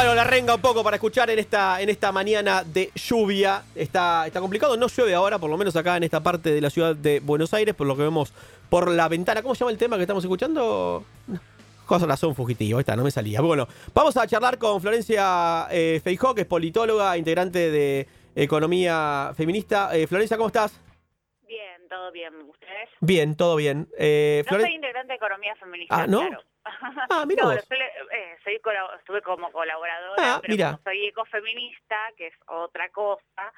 Bueno, la renga un poco para escuchar en esta, en esta mañana de lluvia. Está, está complicado, no llueve ahora, por lo menos acá en esta parte de la ciudad de Buenos Aires, por lo que vemos por la ventana. ¿Cómo se llama el tema que estamos escuchando? Cosa razón fugitivo, esta no me salía. Bueno, vamos a charlar con Florencia eh, Feijó, que es politóloga, integrante de Economía Feminista. Eh, Florencia, ¿cómo estás? Todo bien. ¿Ustedes? Bien, todo bien. Eh, no soy integrante de Economía Feminista, Ah, ¿no? Claro. Ah, mira no, vos. soy, eh, soy estuve como colaboradora, Ah, pero mira. como soy ecofeminista, que es otra cosa,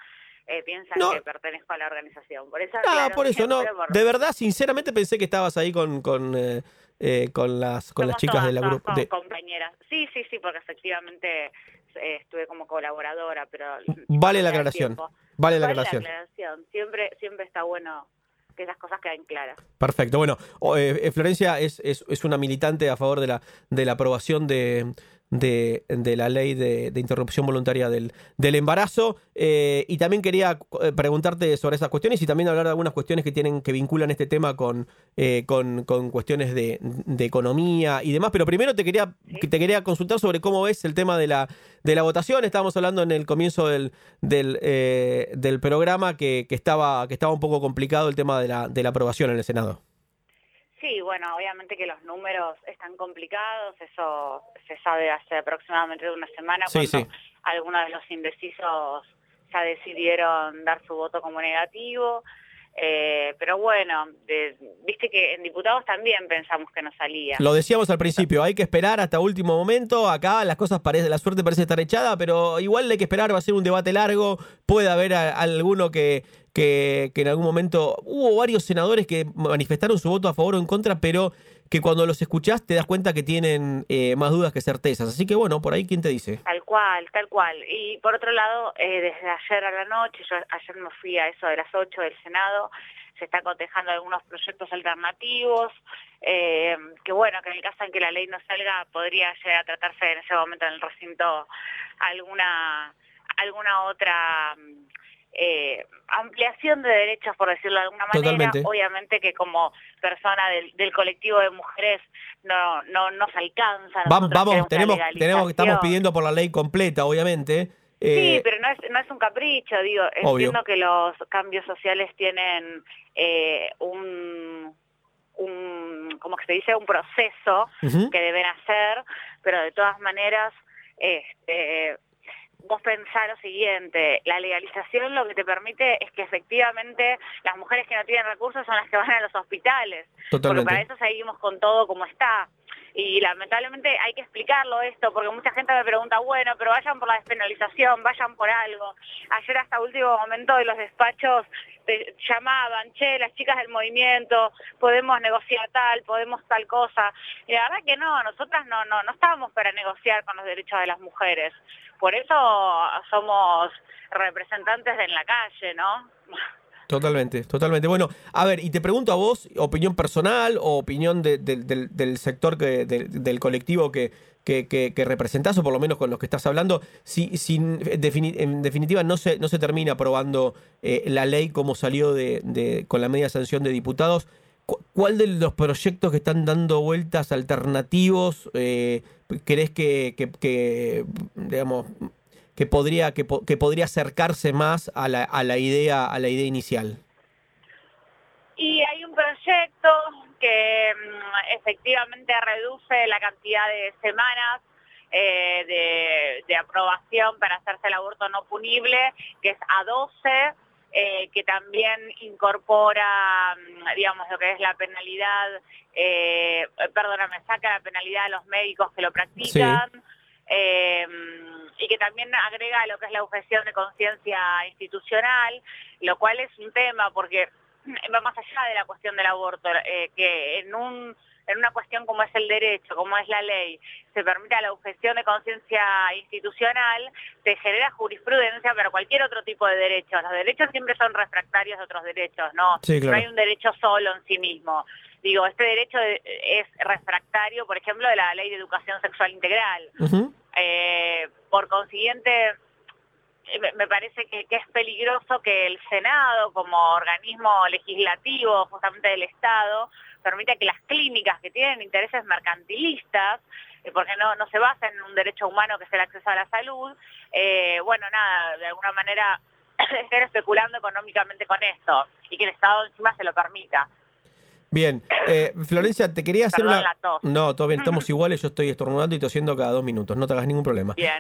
eh, piensan No. que pertenezco a la organización. Por eso, Ah, claro, por eso, no. por- De verdad, sinceramente pensé que estabas ahí con, con, eh, eh, con las, con las somos chicas todas- de la grupo. de- compañeras. Sí, sí, sí, porque efectivamente eh, estuve como colaboradora, pero... Vale la no aclaración. tiempo. Vale la Vale aclaración. aclaración. Siempre, siempre está bueno que esas cosas queden claras. Perfecto. Bueno, eh, eh, Florencia es, es, es una militante a favor de la, de la aprobación de, de, de la ley de, de interrupción voluntaria del, del embarazo. eh, y también quería eh, preguntarte sobre esas cuestiones y también hablar de algunas cuestiones que tienen que vinculan este tema con, eh, con, con cuestiones de, de economía y demás. Pero primero te quería, que te quería consultar sobre cómo ves el tema de la, de la votación. Estábamos hablando en el comienzo del, del, eh, del programa que, que, estaba, que estaba un poco complicado el tema de la, de la aprobación en el Senado. Sí, bueno, obviamente que los números están complicados, eso se sabe hace aproximadamente una semana Sí, cuando sí. algunos de los indecisos ya decidieron dar su voto como negativo. Eh, pero bueno, de- viste que en diputados también pensamos que no salía. Lo decíamos al principio, hay que esperar hasta último momento. Acá las cosas parece, la suerte parece estar echada, pero igual hay que esperar, va a ser un debate largo. Puede haber a- alguno que, que, que en algún momento. Hubo varios senadores que manifestaron su voto a favor o en contra, pero que cuando los escuchás te das cuenta que tienen eh, más dudas que certezas. Así que bueno, por ahí, ¿quién te dice? Tal cual, tal cual. Y por otro lado, eh, desde ayer a la noche, yo ayer me fui a eso de las 8 del Senado, se están cotejando algunos proyectos alternativos, eh, que bueno, que en el caso en que la ley no salga, podría llegar a tratarse en ese momento en el recinto alguna, alguna otra eh, ampliación de derechos, por decirlo de alguna manera. Totalmente. Obviamente que como persona del, del colectivo de mujeres no, no nos alcanza. Vamos, vamos tenemos, tenemos, estamos pidiendo por la ley completa, obviamente. Sí, Eh, pero no es, no es un capricho, digo, Obvio. entiendo que los cambios sociales tienen eh, un, un, ¿cómo que se dice? Un proceso que deben hacer, pero de todas maneras, este, vos pensás lo siguiente, la legalización lo que te permite es que efectivamente las mujeres que no tienen recursos son las que van a los hospitales, porque Totalmente. para eso seguimos con todo como está. Y lamentablemente hay que explicarlo esto, porque mucha gente me pregunta, bueno, pero vayan por la despenalización, vayan por algo. Ayer hasta último momento de los despachos te llamaban, che, las chicas del movimiento, podemos negociar tal, podemos tal cosa. Y la verdad que no, nosotras no, no, no estábamos para negociar con los derechos de las mujeres. Por eso somos representantes en la calle, ¿no? Totalmente, totalmente. Bueno, a ver, y te pregunto a vos, opinión personal o opinión de- de- del, sector, que, del, del colectivo que, que, que, representás, o por lo menos con los que estás hablando, si, si en, defini- en definitiva no se, no se termina aprobando eh, la ley como salió de, de- con la media sanción de diputados, cu- ¿cuál de los proyectos que están dando vueltas alternativos eh, crees que, digamos, que podría, que, que podría acercarse más a la, a la idea, a la idea inicial? Y hay un proyecto que mm, efectivamente reduce la cantidad de semanas eh, de, de aprobación para hacerse el aborto no punible, que es a 12, eh, que también incorpora, mm, digamos, lo que es la penalidad, eh, perdóname, saca la penalidad a los médicos que lo practican. Eh, y que también agrega lo que es la objeción de conciencia institucional, lo cual es un tema porque va más allá de la cuestión del aborto, eh, que en un en una cuestión como es el derecho, como es la ley, se permite la objeción de conciencia institucional, se genera jurisprudencia para cualquier otro tipo de derechos. Los derechos siempre son refractarios de otros derechos, no, Sí, claro. no hay un derecho solo en sí mismo. Digo, este derecho de- es refractario, por ejemplo, de la ley de educación sexual integral. Eh, por consiguiente, eh, me- parece que, es peligroso que el Senado, como organismo legislativo justamente del Estado, permita que las clínicas que tienen intereses mercantilistas porque no, no se basa en un derecho humano que es el acceso a la salud, bueno, nada, de alguna manera estén especulando económicamente con esto y que el Estado encima se lo permita. Bien, eh, Florencia, te quería hacer una... No, todo bien, estamos iguales, yo estoy estornudando y tosiendo cada dos minutos, no te hagas ningún problema. Bien.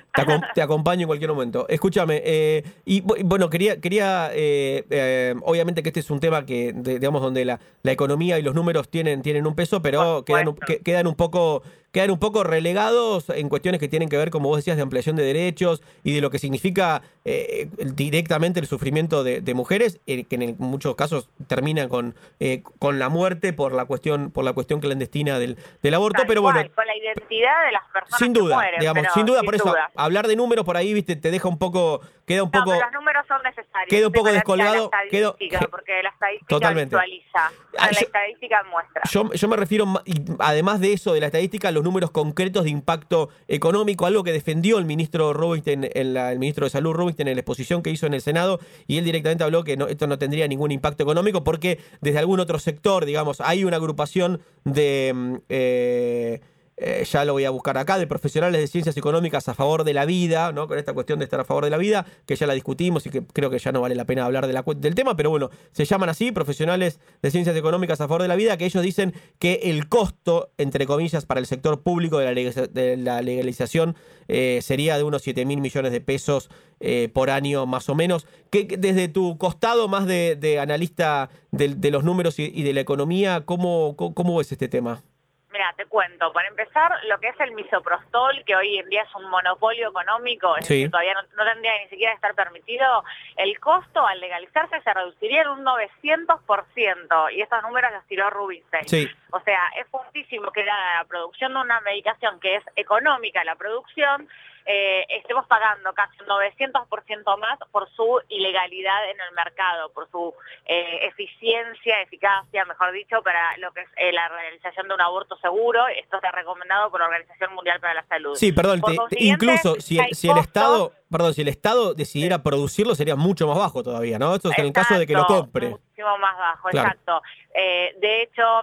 Te, acompaño en cualquier momento. Escúchame, eh, y bueno, quería, quería eh, obviamente que este es un tema que, digamos, donde la, la, economía y los números tienen, tienen un peso, pero quedan, quedan un poco quedan un poco relegados en cuestiones que tienen que ver, como vos decías, de ampliación de derechos y de lo que significa eh, directamente el sufrimiento de, mujeres, eh, que en muchos casos termina con, eh, con la muerte por la cuestión, por la cuestión clandestina del, del aborto, pero bueno. Con la identidad de las personas. Sin duda, digamos, sin duda, por eso hablar de números por ahí, viste, te deja un poco, queda un poco. los números son necesarios. Queda un poco descolgado. Quedo, porque la estadística Totalmente. visualiza, ah, la estadística muestra. Yo, yo me refiero, además de eso, de la estadística, números concretos de impacto económico, algo que defendió el ministro Rubinstein, en el ministro de Salud Rubinstein en la exposición que hizo en el Senado, y él directamente habló que esto no tendría ningún impacto económico porque desde algún otro sector, digamos, hay una agrupación de... Mm, eh, eh, ya lo voy a buscar acá, de profesionales de ciencias económicas a favor de la vida, ¿no? Con esta cuestión de estar a favor de la vida, que ya la discutimos y que creo que ya no vale la pena hablar de la, del tema, pero bueno, se llaman así, profesionales de ciencias económicas a favor de la vida, que ellos dicen que el costo, entre comillas, para el sector público de la, legalización eh, sería de unos 7 mil millones de pesos eh, por año más o menos. Que, desde tu costado más de, analista de, los números y, de la economía, ¿cómo, cómo ves este tema? Mira, te cuento. Para empezar, lo que es el misoprostol, que hoy en día es un monopolio económico, todavía no, tendría ni siquiera estar permitido, el costo al legalizarse se reduciría en un 900%, y estos números los tiró Rubinstein. O sea, es fortísimo que la producción de una medicación que es económica, la producción, eh, estemos pagando casi un 900% más por su ilegalidad en el mercado, por su eh, eficiencia, eficacia, mejor dicho, para lo que es eh, la realización de un aborto seguro. Esto está recomendado por la Organización Mundial para la Salud. Sí, perdón, incluso si, si el Estado, perdón, si el Estado decidiera producirlo sería mucho más bajo todavía, ¿no? Esto es en el caso de que lo compre. Muchísimo más bajo, exacto. de hecho,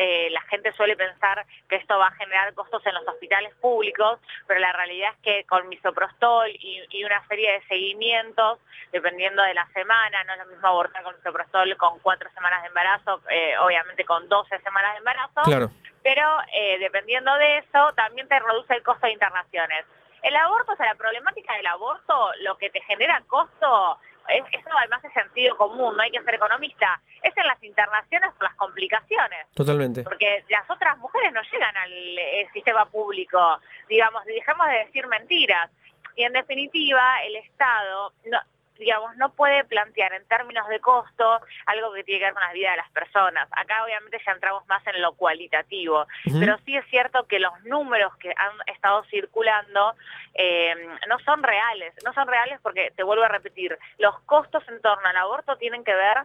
eh, la gente suele pensar que esto va a generar costos en los hospitales públicos, pero la realidad es que con misoprostol y, una serie de seguimientos, dependiendo de la semana, no es lo mismo abortar con misoprostol con cuatro semanas de embarazo, eh, obviamente con 12 semanas de embarazo, pero eh, dependiendo de eso también te reduce el costo de internaciones. El aborto, o sea, la problemática del aborto, lo que te genera costo eso además es sentido común, no hay que ser economista, es en las internaciones por las complicaciones. Totalmente. Porque las otras mujeres no llegan al eh, sistema público, digamos, dejamos de decir mentiras. Y en definitiva, el Estado, no, digamos, no puede plantear en términos de costo algo que tiene que ver con la vida de las personas. Acá obviamente ya entramos más en lo cualitativo, pero sí es cierto que los números que han estado circulando eh, no son reales, no son reales porque, te vuelvo a repetir, los costos en torno al aborto tienen que ver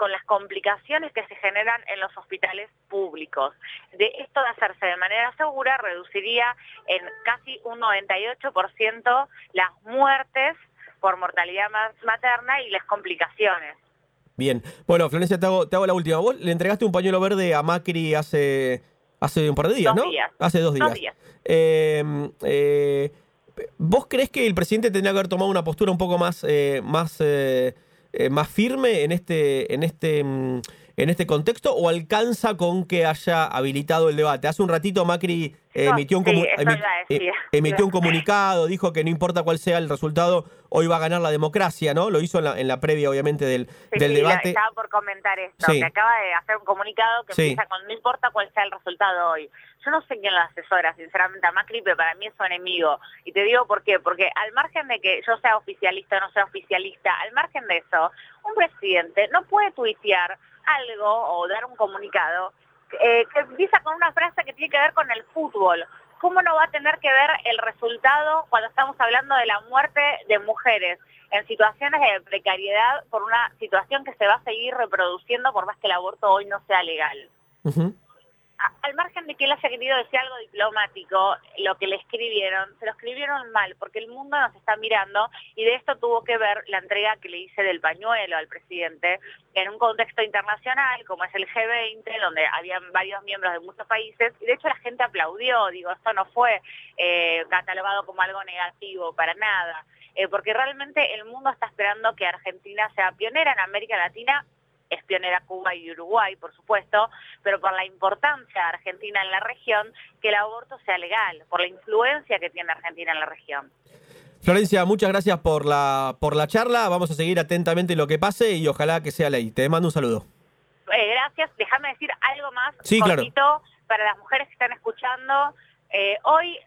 con las complicaciones que se generan en los hospitales públicos. De esto de hacerse de manera segura reduciría en casi un 98% las muertes por mortalidad materna y las complicaciones. Bien, bueno, Florencia, te hago, te hago la última. Vos le entregaste un pañuelo verde a Macri hace, hace un par de días, dos ¿no? Días. Hace dos días. Em, eh, ¿Vos crees que el presidente tendría que haber tomado una postura un poco más, eh, más, eh, más firme en este, en este mm, en este contexto o alcanza con que haya habilitado el debate? Hace un ratito Macri emitió, un, eh, emitió un comunicado, dijo que no importa cuál sea el resultado, hoy va a ganar la democracia, ¿no? Lo hizo en la, en la previa, obviamente, del, del debate. Estaba por comentar esto, que acaba de hacer un comunicado que empieza con no importa cuál sea el resultado hoy. Yo no sé quién lo asesora, sinceramente, a Macri, pero para mí es su enemigo. Y te digo por qué, porque al margen de que yo sea oficialista o no sea oficialista, al margen de eso, un presidente no puede tuitear algo o dar un comunicado eh, que empieza con una frase que tiene que ver con el fútbol. ¿Cómo no va a tener que ver el resultado cuando estamos hablando de la muerte de mujeres en situaciones de precariedad por una situación que se va a seguir reproduciendo por más que el aborto hoy no sea legal? Al margen de que él haya querido decir algo diplomático, lo que le escribieron, se lo escribieron mal, porque el mundo nos está mirando y de esto tuvo que ver la entrega que le hice del pañuelo al presidente en un contexto internacional como es el G20, donde habían varios miembros de muchos países y de hecho la gente aplaudió, digo, esto no fue eh, catalogado como algo negativo para nada. Eh, porque realmente el mundo está esperando que Argentina sea pionera en América Latina es pionera Cuba y Uruguay, por supuesto, pero por la importancia de Argentina en la región, que el aborto sea legal, por la influencia que tiene Argentina en la región. Florencia, muchas gracias por la, por la charla. Vamos a seguir atentamente lo que pase y ojalá que sea ley. Te mando un saludo. Eh, gracias. Déjame decir algo más sí, claro. para las mujeres que están escuchando. Eh, hoy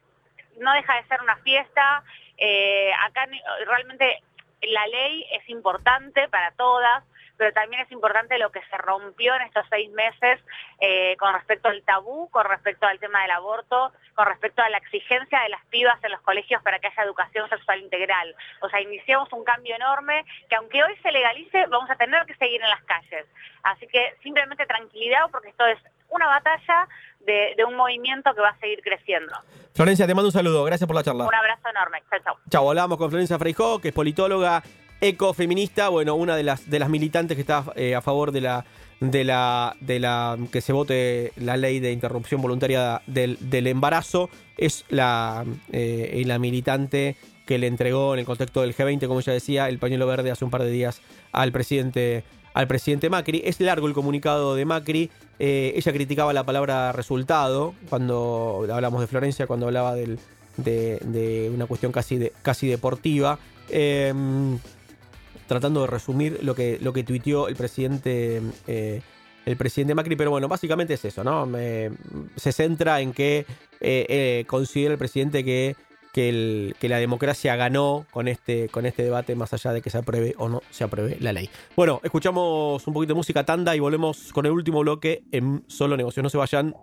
no deja de ser una fiesta. Eh, acá realmente la ley es importante para todas pero también es importante lo que se rompió en estos seis meses eh, con respecto al tabú, con respecto al tema del aborto, con respecto a la exigencia de las pibas en los colegios para que haya educación sexual integral. O sea, iniciamos un cambio enorme que aunque hoy se legalice, vamos a tener que seguir en las calles. Así que simplemente tranquilidad porque esto es una batalla de, un movimiento que va a seguir creciendo. Florencia, te mando un saludo. Gracias por la charla. Un abrazo enorme. Chao, chao. Chao, hablamos con Florencia Freijó, que es politóloga ecofeminista, bueno, una de las, de las militantes que está eh, a favor de la, de la, de la que se vote la ley de interrupción voluntaria del, embarazo, es la, eh, la militante que le entregó en el contexto del G20, como ya decía, el pañuelo verde hace un par de días al presidente, al presidente Macri. Es largo el comunicado de Macri. Eh, ella criticaba la palabra resultado cuando hablamos de Florencia, cuando hablaba del, de, una cuestión casi, de, casi deportiva tratando de resumir lo que, lo que tuiteó el presidente, eh, el presidente Macri, pero bueno, básicamente es eso, ¿no? se centra en que eh, eh, considera el presidente que, que, la democracia ganó con este, con este debate, más allá de que se apruebe o no se apruebe la ley. Bueno, escuchamos un poquito de música tanda y volvemos con el último bloque en Solo Negocios. No se vayan.